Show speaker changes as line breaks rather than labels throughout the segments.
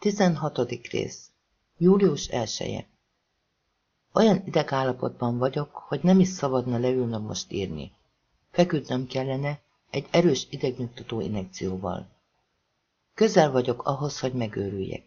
16. rész Július 1 Olyan idegállapotban vagyok, hogy nem is szabadna leülnöm most írni. Feküdnöm kellene egy erős idegnyugtató injekcióval. Közel vagyok ahhoz, hogy megőrüljek.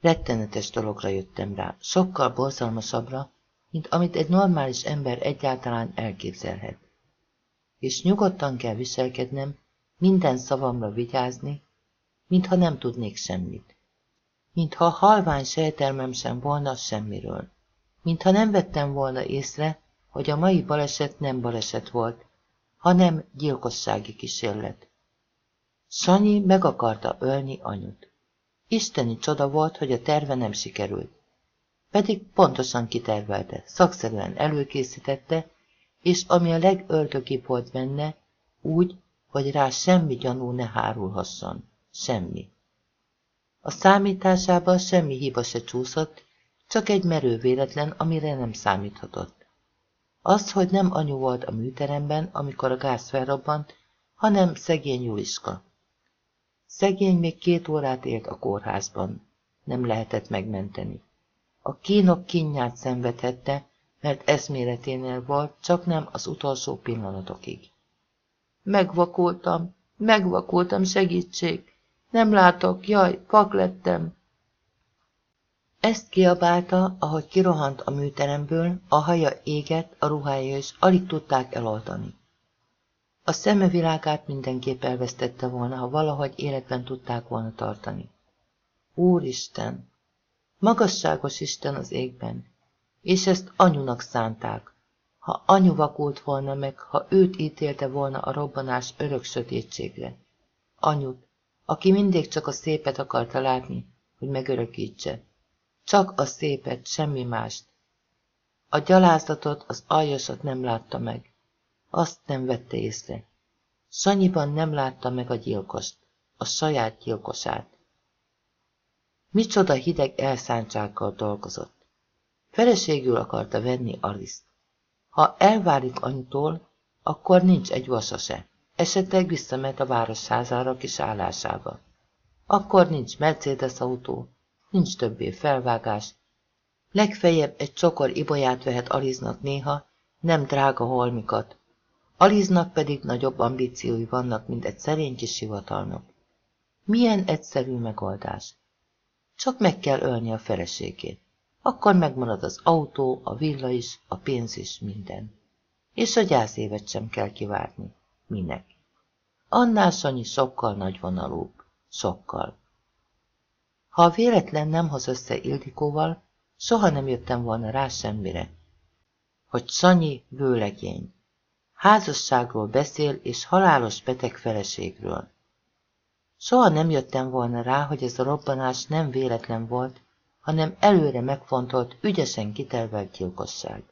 Rettenetes dologra jöttem rá, sokkal borzalmasabbra, mint amit egy normális ember egyáltalán elképzelhet. És nyugodtan kell viselkednem, minden szavamra vigyázni, mintha nem tudnék semmit mintha halvány sejtelmem sem volna semmiről. Mintha nem vettem volna észre, hogy a mai baleset nem baleset volt, hanem gyilkossági kísérlet. Sanyi meg akarta ölni anyut. Isteni csoda volt, hogy a terve nem sikerült. Pedig pontosan kitervelte, szakszerűen előkészítette, és ami a legördögibb volt benne, úgy, hogy rá semmi gyanú ne hárulhasson. Semmi. A számításában semmi hiba se csúszott, csak egy merő véletlen, amire nem számíthatott. Az, hogy nem anyu volt a műteremben, amikor a gáz felrobbant, hanem szegény Juliska. Szegény még két órát élt a kórházban. Nem lehetett megmenteni. A kínok kínját szenvedhette, mert eszméleténél volt, csak nem az utolsó pillanatokig. Megvakultam, megvakultam, segítség! Nem látok, jaj, vak lettem. Ezt kiabálta, ahogy kirohant a műteremből, a haja égett, a ruhája is, alig tudták eloltani. A szeme világát mindenképp elvesztette volna, ha valahogy életben tudták volna tartani. Úristen! Magasságos Isten az égben! És ezt anyunak szánták. Ha anyu vakult volna meg, ha őt ítélte volna a robbanás örök sötétségre. Anyut, aki mindig csak a szépet akarta látni, hogy megörökítse. Csak a szépet, semmi mást. A gyalázatot, az aljasat nem látta meg. Azt nem vette észre. Sanyiban nem látta meg a gyilkost, a saját gyilkosát. Micsoda hideg elszántsággal dolgozott. Feleségül akarta venni Aliszt. Ha elválik anyutól, akkor nincs egy vasa se. Esetleg visszamegy a városházára kis állásába. Akkor nincs Mercedes autó, nincs többé felvágás. Legfeljebb egy csokor ibolyát vehet Aliznak néha, nem drága holmikat. Aliznak pedig nagyobb ambíciói vannak, mint egy szerény kis hivatalnak. Milyen egyszerű megoldás. Csak meg kell ölni a feleségét. Akkor megmarad az autó, a villa is, a pénz is, minden. És a gyászévet sem kell kivárni. Minek? Annál Sanyi sokkal nagyvonalúbb. Sokkal. Ha a véletlen nem hoz össze Ildikóval, soha nem jöttem volna rá semmire. Hogy Sanyi vőlegény. Házasságról beszél és halálos beteg feleségről. Soha nem jöttem volna rá, hogy ez a robbanás nem véletlen volt, hanem előre megfontolt, ügyesen kitervelt gyilkosság.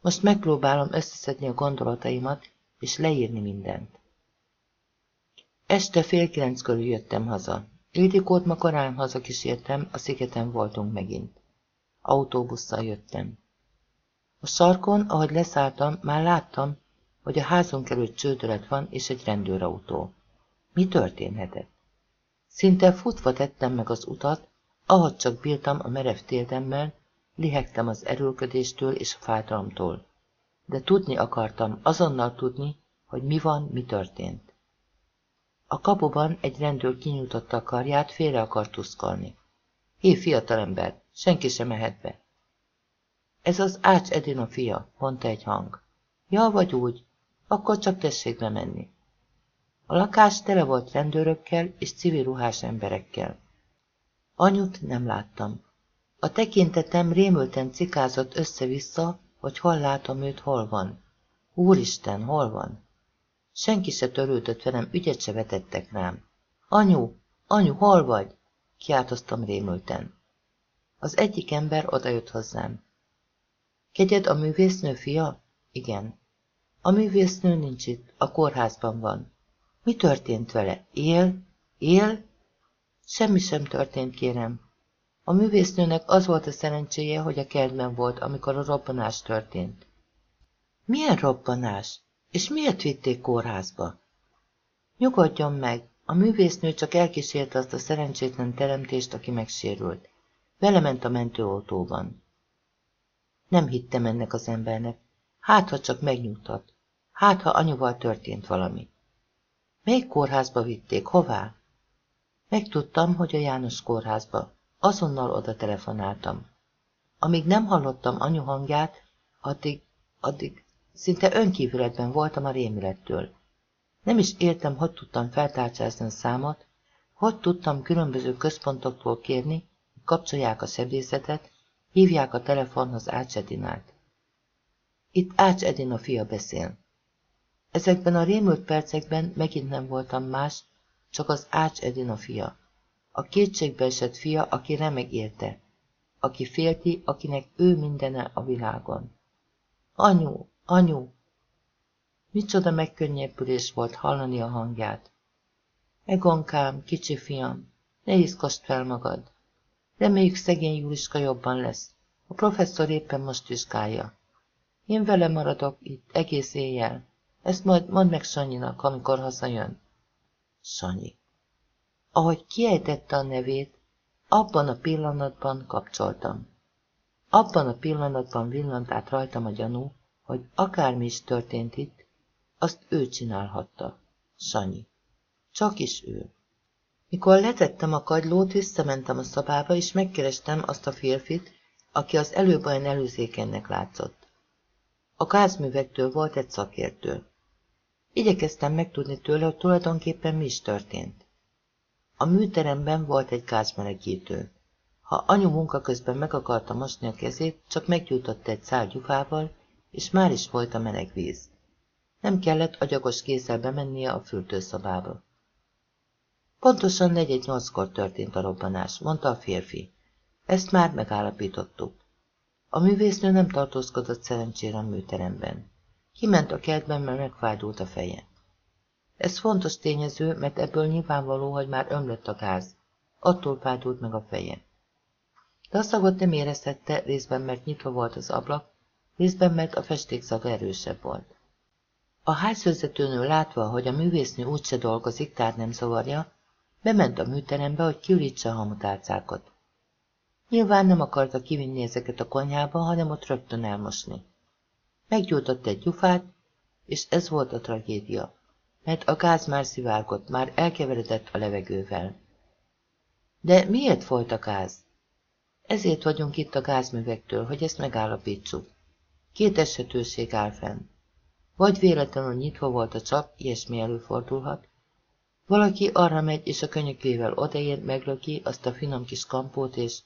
Most megpróbálom összeszedni a gondolataimat, és leírni mindent. Este fél kilenc körül jöttem haza. Ildikót ma korán hazakísértem, a szigeten voltunk megint. Autóbusszal jöttem. A sarkon, ahogy leszálltam, már láttam, hogy a házunk előtt csődölet van, és egy rendőrautó. Mi történhetett? Szinte futva tettem meg az utat, ahogy csak bírtam a merev térdemmel, lihegtem az erőlködéstől és a fájdalomtól de tudni akartam, azonnal tudni, hogy mi van, mi történt. A kapuban egy rendőr kinyújtotta a karját, félre akart tuszkolni. Hé, fiatalember, senki sem mehet be. Ez az Ács Edina fia, mondta egy hang. Ja, vagy úgy, akkor csak tessék bemenni. A lakás tele volt rendőrökkel és civil ruhás emberekkel. Anyut nem láttam. A tekintetem rémülten cikázott össze-vissza, hogy hol látom őt, hol van. Úristen, hol van? Senki se törődött velem, ügyet se vetettek rám. Anyu, anyu, hol vagy? Kiáltoztam rémülten. Az egyik ember odajött hozzám. Kegyed a művésznő fia? Igen. A művésznő nincs itt, a kórházban van. Mi történt vele? Él? Él? Semmi sem történt, kérem. A művésznőnek az volt a szerencséje, hogy a kertben volt, amikor a robbanás történt. Milyen robbanás? És miért vitték kórházba? Nyugodjon meg, A művésznő csak elkísérte azt a szerencsétlen teremtést, aki megsérült. Vele ment a mentőautóban. Nem hittem ennek az embernek. Hát, ha csak megnyugtat. Hát, ha anyuval történt valami. Melyik kórházba vitték? Hová? Megtudtam, hogy a János kórházba. Azonnal oda telefonáltam. Amíg nem hallottam anyu hangját, addig, addig szinte önkívületben voltam a rémülettől. Nem is értem, hogy tudtam feltárcsázni a számot, hogy tudtam különböző központoktól kérni, hogy kapcsolják a sebészetet, hívják a telefonhoz Ács Edinát. Itt Ács Edina fia beszél. Ezekben a rémült percekben megint nem voltam más, csak az Ács Edina fia. A kétségbeesett fia, aki remeg érte, aki félti, akinek ő mindene a világon. Anyu, anyu! Micsoda megkönnyebbülés volt hallani a hangját. Egonkám, kicsi fiam, ne izgast fel magad. Reméljük szegény Juliska jobban lesz. A professzor éppen most vizsgálja. Én vele maradok itt egész éjjel. Ezt majd mondd meg Sanyinak, amikor hazajön. Sanyi. Ahogy kiejtette a nevét, abban a pillanatban kapcsoltam. Abban a pillanatban villant át rajtam a gyanú, hogy akármi is történt itt, azt ő csinálhatta. Sanyi. Csak is ő. Mikor letettem a kagylót, visszamentem a szobába, és megkerestem azt a férfit, aki az előbb olyan előzékenynek látszott. A gázművektől volt egy szakértő. Igyekeztem megtudni tőle, hogy tulajdonképpen mi is történt. A műteremben volt egy gázmelegítő. Ha anyu munka közben meg akarta mosni a kezét, csak meggyújtotta egy szál gyufával, és már is volt a meleg víz. Nem kellett agyagos kézzel bemennie a fürdőszobába. Pontosan negyed nyolckor történt a robbanás, mondta a férfi. Ezt már megállapítottuk. A művésznő nem tartózkodott szerencsére a műteremben. Kiment a kertben, mert megfájdult a feje. Ez fontos tényező, mert ebből nyilvánvaló, hogy már ömlött a gáz. Attól fájdult meg a feje. De a szagot nem érezhette, részben mert nyitva volt az ablak, részben mert a festékszaga erősebb volt. A házvezetőnő látva, hogy a művésznő úgyse dolgozik, tehát nem zavarja, bement a műterembe, hogy kiürítse a hamutárcákat. Nyilván nem akarta kivinni ezeket a konyhába, hanem ott rögtön elmosni. Meggyújtott egy gyufát, és ez volt a tragédia, mert a gáz már szivárgott, már elkeveredett a levegővel. De miért folyt a gáz? Ezért vagyunk itt a gázművektől, hogy ezt megállapítsuk. Két esetőség áll fenn. Vagy véletlenül nyitva volt a csap, ilyesmi előfordulhat. Valaki arra megy, és a könyökével odaér, meglöki azt a finom kis kampót, és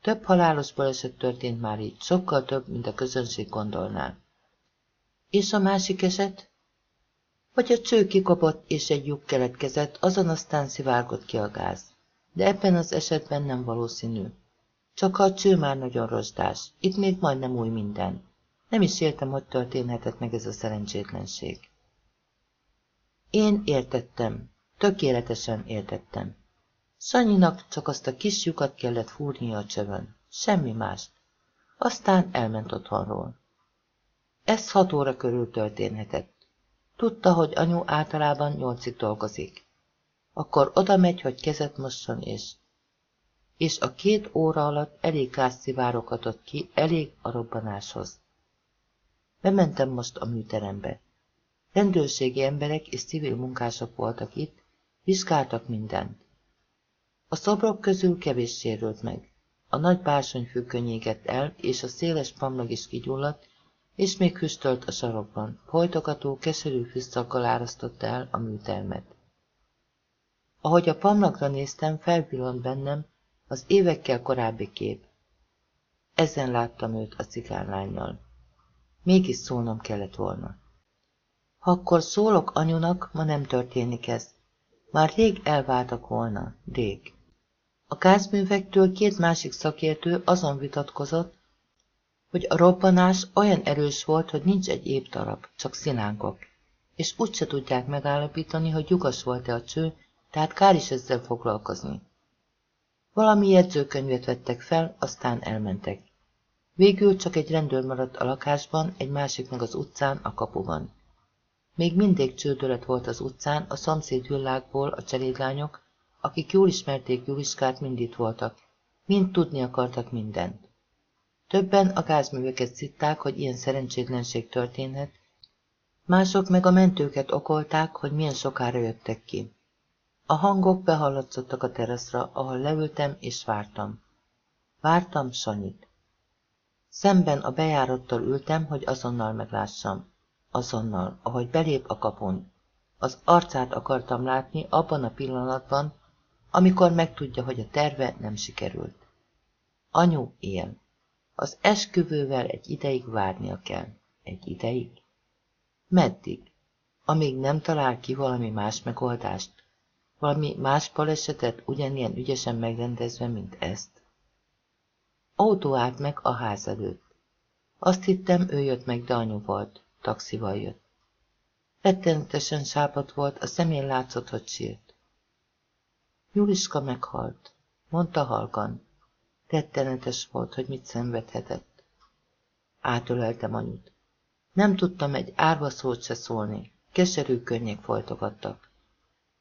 több halálos baleset történt már így, sokkal több, mint a közönség gondolná. És a másik eset? Vagy a cső kikopott, és egy lyuk keletkezett, azon aztán szivárgott ki a gáz. De ebben az esetben nem valószínű. Csak ha a cső már nagyon rozsdás, itt még majdnem új minden. Nem is értem, hogy történhetett meg ez a szerencsétlenség. Én értettem, tökéletesen értettem. Sanyinak csak azt a kis lyukat kellett fúrnia a csövön, semmi mást. Aztán elment otthonról. Ez hat óra körül történhetett. Tudta, hogy anyu általában nyolcig dolgozik. Akkor oda megy, hogy kezet mosson és... És a két óra alatt elég gázszivárokat adott ki, elég a robbanáshoz. Bementem most a műterembe. Rendőrségi emberek és civil munkások voltak itt, vizsgáltak mindent. A szobrok közül kevés sérült meg. A nagy bársonyfű könnyégett el, és a széles pamlag is kigyulladt, és még füstölt a sarokban. Folytogató, keserű füstszakkal árasztotta el a műtermet. Ahogy a pamlagra néztem, felvillant bennem az évekkel korábbi kép. Ezen láttam őt a cigánlányjal. Mégis szólnom kellett volna. Ha akkor szólok anyunak, ma nem történik ez. Már rég elváltak volna, rég. A gázművektől két másik szakértő azon vitatkozott, hogy a robbanás olyan erős volt, hogy nincs egy épp darab, csak szilánkok, és úgyse tudják megállapítani, hogy lyukas volt-e a cső, tehát kár is ezzel foglalkozni. Valami jegyzőkönyvet vettek fel, aztán elmentek. Végül csak egy rendőr maradt a lakásban, egy másik meg az utcán, a kapuban. Még mindig csődölet volt az utcán, a szomszéd villákból a cselédlányok, akik jól ismerték Juliskát, mind itt voltak. Mind tudni akartak mindent. Többen a gázműveket szitták, hogy ilyen szerencsétlenség történhet, mások meg a mentőket okolták, hogy milyen sokára jöttek ki. A hangok behallatszottak a teraszra, ahol leültem és vártam. Vártam Sanyit. Szemben a bejárattal ültem, hogy azonnal meglássam. Azonnal, ahogy belép a kapun. Az arcát akartam látni abban a pillanatban, amikor megtudja, hogy a terve nem sikerült. Anyu él. Az esküvővel egy ideig várnia kell. Egy ideig? Meddig? Amíg nem talál ki valami más megoldást? Valami más balesetet ugyanilyen ügyesen megrendezve, mint ezt? Autó állt meg a ház előtt. Azt hittem, ő jött meg, de anyu volt. Taxival jött. Rettenetesen sápat volt, a szemén látszott, hogy sírt. Juliska meghalt, mondta halkan. Rettenetes volt, hogy mit szenvedhetett. Átöleltem anyut. Nem tudtam egy árva szót se szólni, keserű könnyek folytogattak.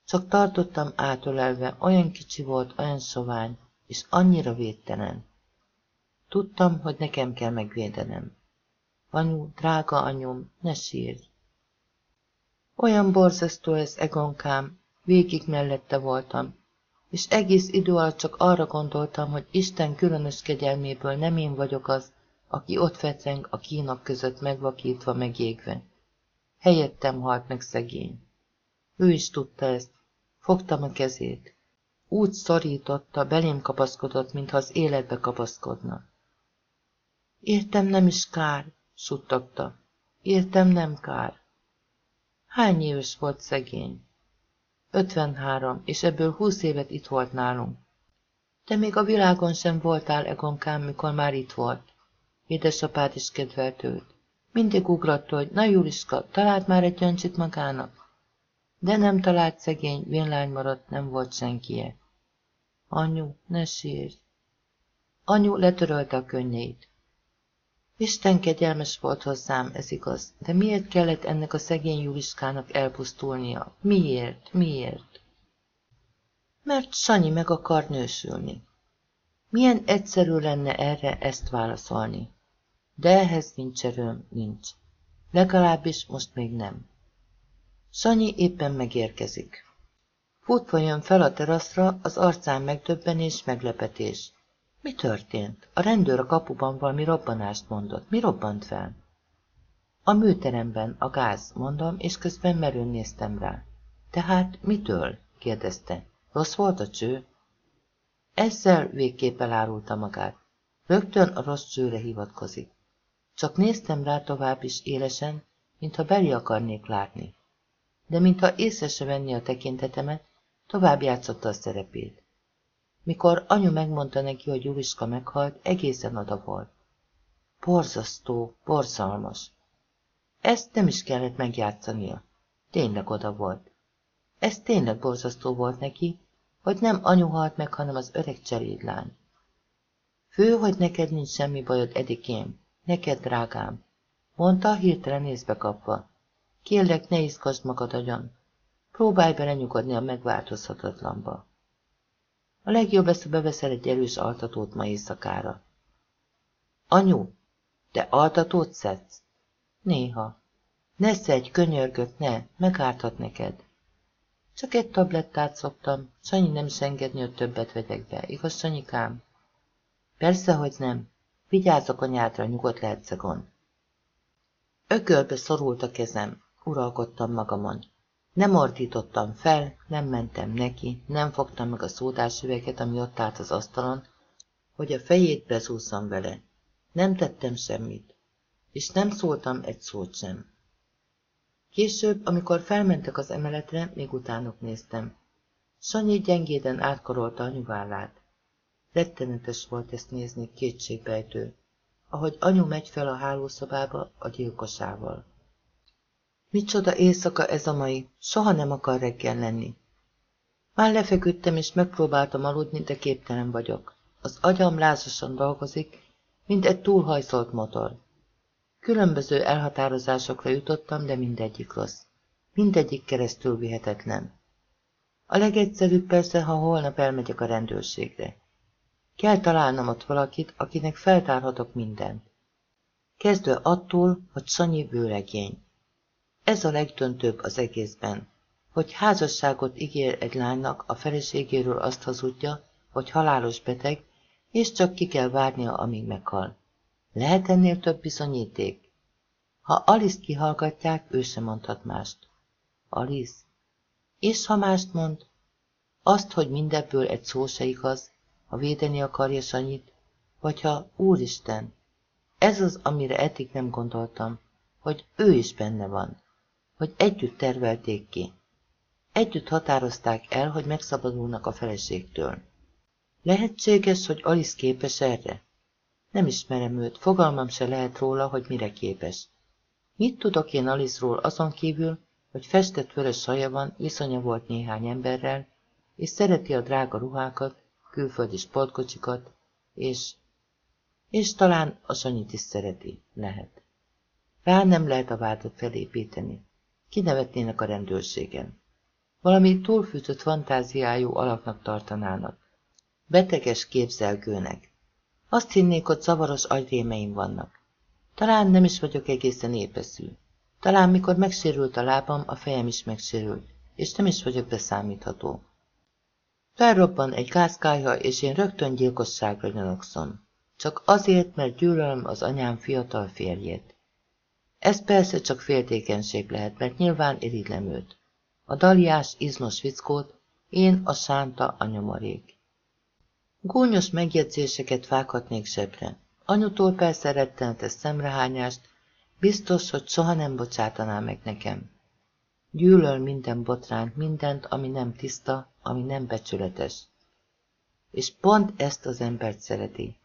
Csak tartottam átölelve, olyan kicsi volt, olyan sovány, és annyira védtelen. Tudtam, hogy nekem kell megvédenem. Anyu, drága anyum, ne sírj! Olyan borzasztó ez, Egonkám, végig mellette voltam, és egész idő alatt csak arra gondoltam, hogy Isten különös kegyelméből nem én vagyok az, aki ott feceng a kínak között megvakítva, megégve. Helyettem halt meg szegény. Ő is tudta ezt. Fogtam a kezét. Úgy szorította, belém kapaszkodott, mintha az életbe kapaszkodna. Értem nem is kár, suttogta. Értem nem kár. Hány éves volt szegény? Ötvenhárom, és ebből húsz évet itt volt nálunk. De még a világon sem voltál, Egonkám, mikor már itt volt. Édesapád is kedvelt őt. Mindig ugratta, hogy na Juliska, talált már egy jancsit magának. De nem talált szegény, vénlány maradt, nem volt senkije. Anyu, ne sírj. Anyu letörölte a könnyeit. Isten kegyelmes volt hozzám, ez igaz, de miért kellett ennek a szegény Juliskának elpusztulnia? Miért? Miért? Mert Sanyi meg akar nősülni. Milyen egyszerű lenne erre ezt válaszolni. De ehhez nincs erőm, nincs. Legalábbis most még nem. Sanyi éppen megérkezik. Futva jön fel a teraszra, az arcán megdöbbenés, meglepetés. Mi történt? A rendőr a kapuban valami robbanást mondott. Mi robbant fel? A műteremben, a gáz, mondom, és közben merőn néztem rá. Tehát mitől? kérdezte. Rossz volt a cső? Ezzel végképp elárulta magát. Rögtön a rossz csőre hivatkozik. Csak néztem rá tovább is élesen, mintha beli akarnék látni. De mintha észre se venni a tekintetemet, tovább játszotta a szerepét. Mikor anyu megmondta neki, hogy Juliska meghalt, egészen oda volt. Borzasztó, borzalmas. Ezt nem is kellett megjátszania. Tényleg oda volt. Ez tényleg borzasztó volt neki, hogy nem anyu halt meg, hanem az öreg cselédlány. Fő, hogy neked nincs semmi bajod, Edikém. Neked, drágám. Mondta, hirtelen észbe kapva. Kérlek, ne izgasd magad agyon. Próbálj belenyugodni a megváltozhatatlanba. A legjobb lesz, ha beveszel egy erős altatót ma éjszakára. Anyu, te altatót szedsz? Néha. Ne szedj, könyörgök, ne, megárthat neked. Csak egy tablettát szoktam, Sanyi nem is engedni, hogy többet vegyek be, igaz, Sanyikám? Persze, hogy nem. Vigyázz a kanyádra, nyugodt lehetsz gond. Ökölbe szorult a kezem, uralkodtam magamon. Nem ordítottam fel, nem mentem neki, nem fogtam meg a szódás üveget, ami ott állt az asztalon, hogy a fejét bezúzzam vele. Nem tettem semmit, és nem szóltam egy szót sem. Később, amikor felmentek az emeletre, még utánok néztem. Sanyi gyengéden átkarolta anyuvállát. Rettenetes volt ezt nézni, kétségbejtő, ahogy anyu megy fel a hálószobába a gyilkosával. Micsoda éjszaka ez a mai, soha nem akar reggel lenni. Már lefeküdtem és megpróbáltam aludni, de képtelen vagyok. Az agyam lázasan dolgozik, mint egy túlhajszolt motor. Különböző elhatározásokra jutottam, de mindegyik rossz. mindegyik keresztül vihetetlen. A legegyszerűbb persze, ha holnap elmegyek a rendőrségre. Kell találnom ott valakit, akinek feltárhatok mindent. Kezdve attól, hogy Sanyi vőlegény. Ez a legdöntőbb az egészben, hogy házasságot ígér egy lánynak, a feleségéről azt hazudja, hogy halálos beteg, és csak ki kell várnia, amíg meghal. Lehet ennél több bizonyíték? Ha Alice kihallgatják, ő sem mondhat mást. Alice? És ha mást mond? Azt, hogy mindebből egy szó se igaz, ha védeni akarja Sanyit, vagy ha Úristen, ez az, amire eddig nem gondoltam, hogy ő is benne van, hogy együtt tervelték ki. Együtt határozták el, hogy megszabadulnak a feleségtől. Lehetséges, hogy Alice képes erre? Nem ismerem őt, fogalmam se lehet róla, hogy mire képes. Mit tudok én Alice-ról azon kívül, hogy festett vörös haja van, viszonya volt néhány emberrel, és szereti a drága ruhákat, külföldi sportkocsikat, és... és talán a Sanyit is szereti, lehet. Rá nem lehet a vádat felépíteni. Kinevetnének a rendőrségen. Valami túlfűtött fantáziájú alaknak tartanának. Beteges képzelgőnek. Azt hinnék, hogy zavaros agyrémeim vannak. Talán nem is vagyok egészen épeszű. Talán mikor megsérült a lábam, a fejem is megsérült, és nem is vagyok beszámítható. Felrobban egy gázkályha, és én rögtön gyilkosságra nyanokszom. Csak azért, mert gyűlölöm az anyám fiatal férjét. Ez persze csak féltékenység lehet, mert nyilván irigylem őt. A daliás, izmos fickót, én a sánta a nyomorék. Gúnyos megjegyzéseket vághatnék zsebre. Anyutól persze rettenetes szemrehányást, biztos, hogy soha nem bocsátaná meg nekem. Gyűlöl minden botránt, mindent, ami nem tiszta, ami nem becsületes. És pont ezt az embert szereti.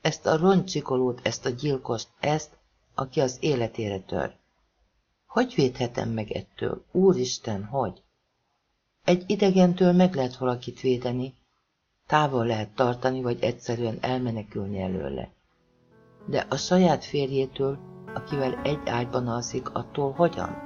Ezt a roncsikolót, ezt a gyilkost, ezt, aki az életére tör. Hogy védhetem meg ettől? Úristen, hogy? Egy idegentől meg lehet valakit védeni, távol lehet tartani, vagy egyszerűen elmenekülni előle. De a saját férjétől, akivel egy ágyban alszik, attól hogyan?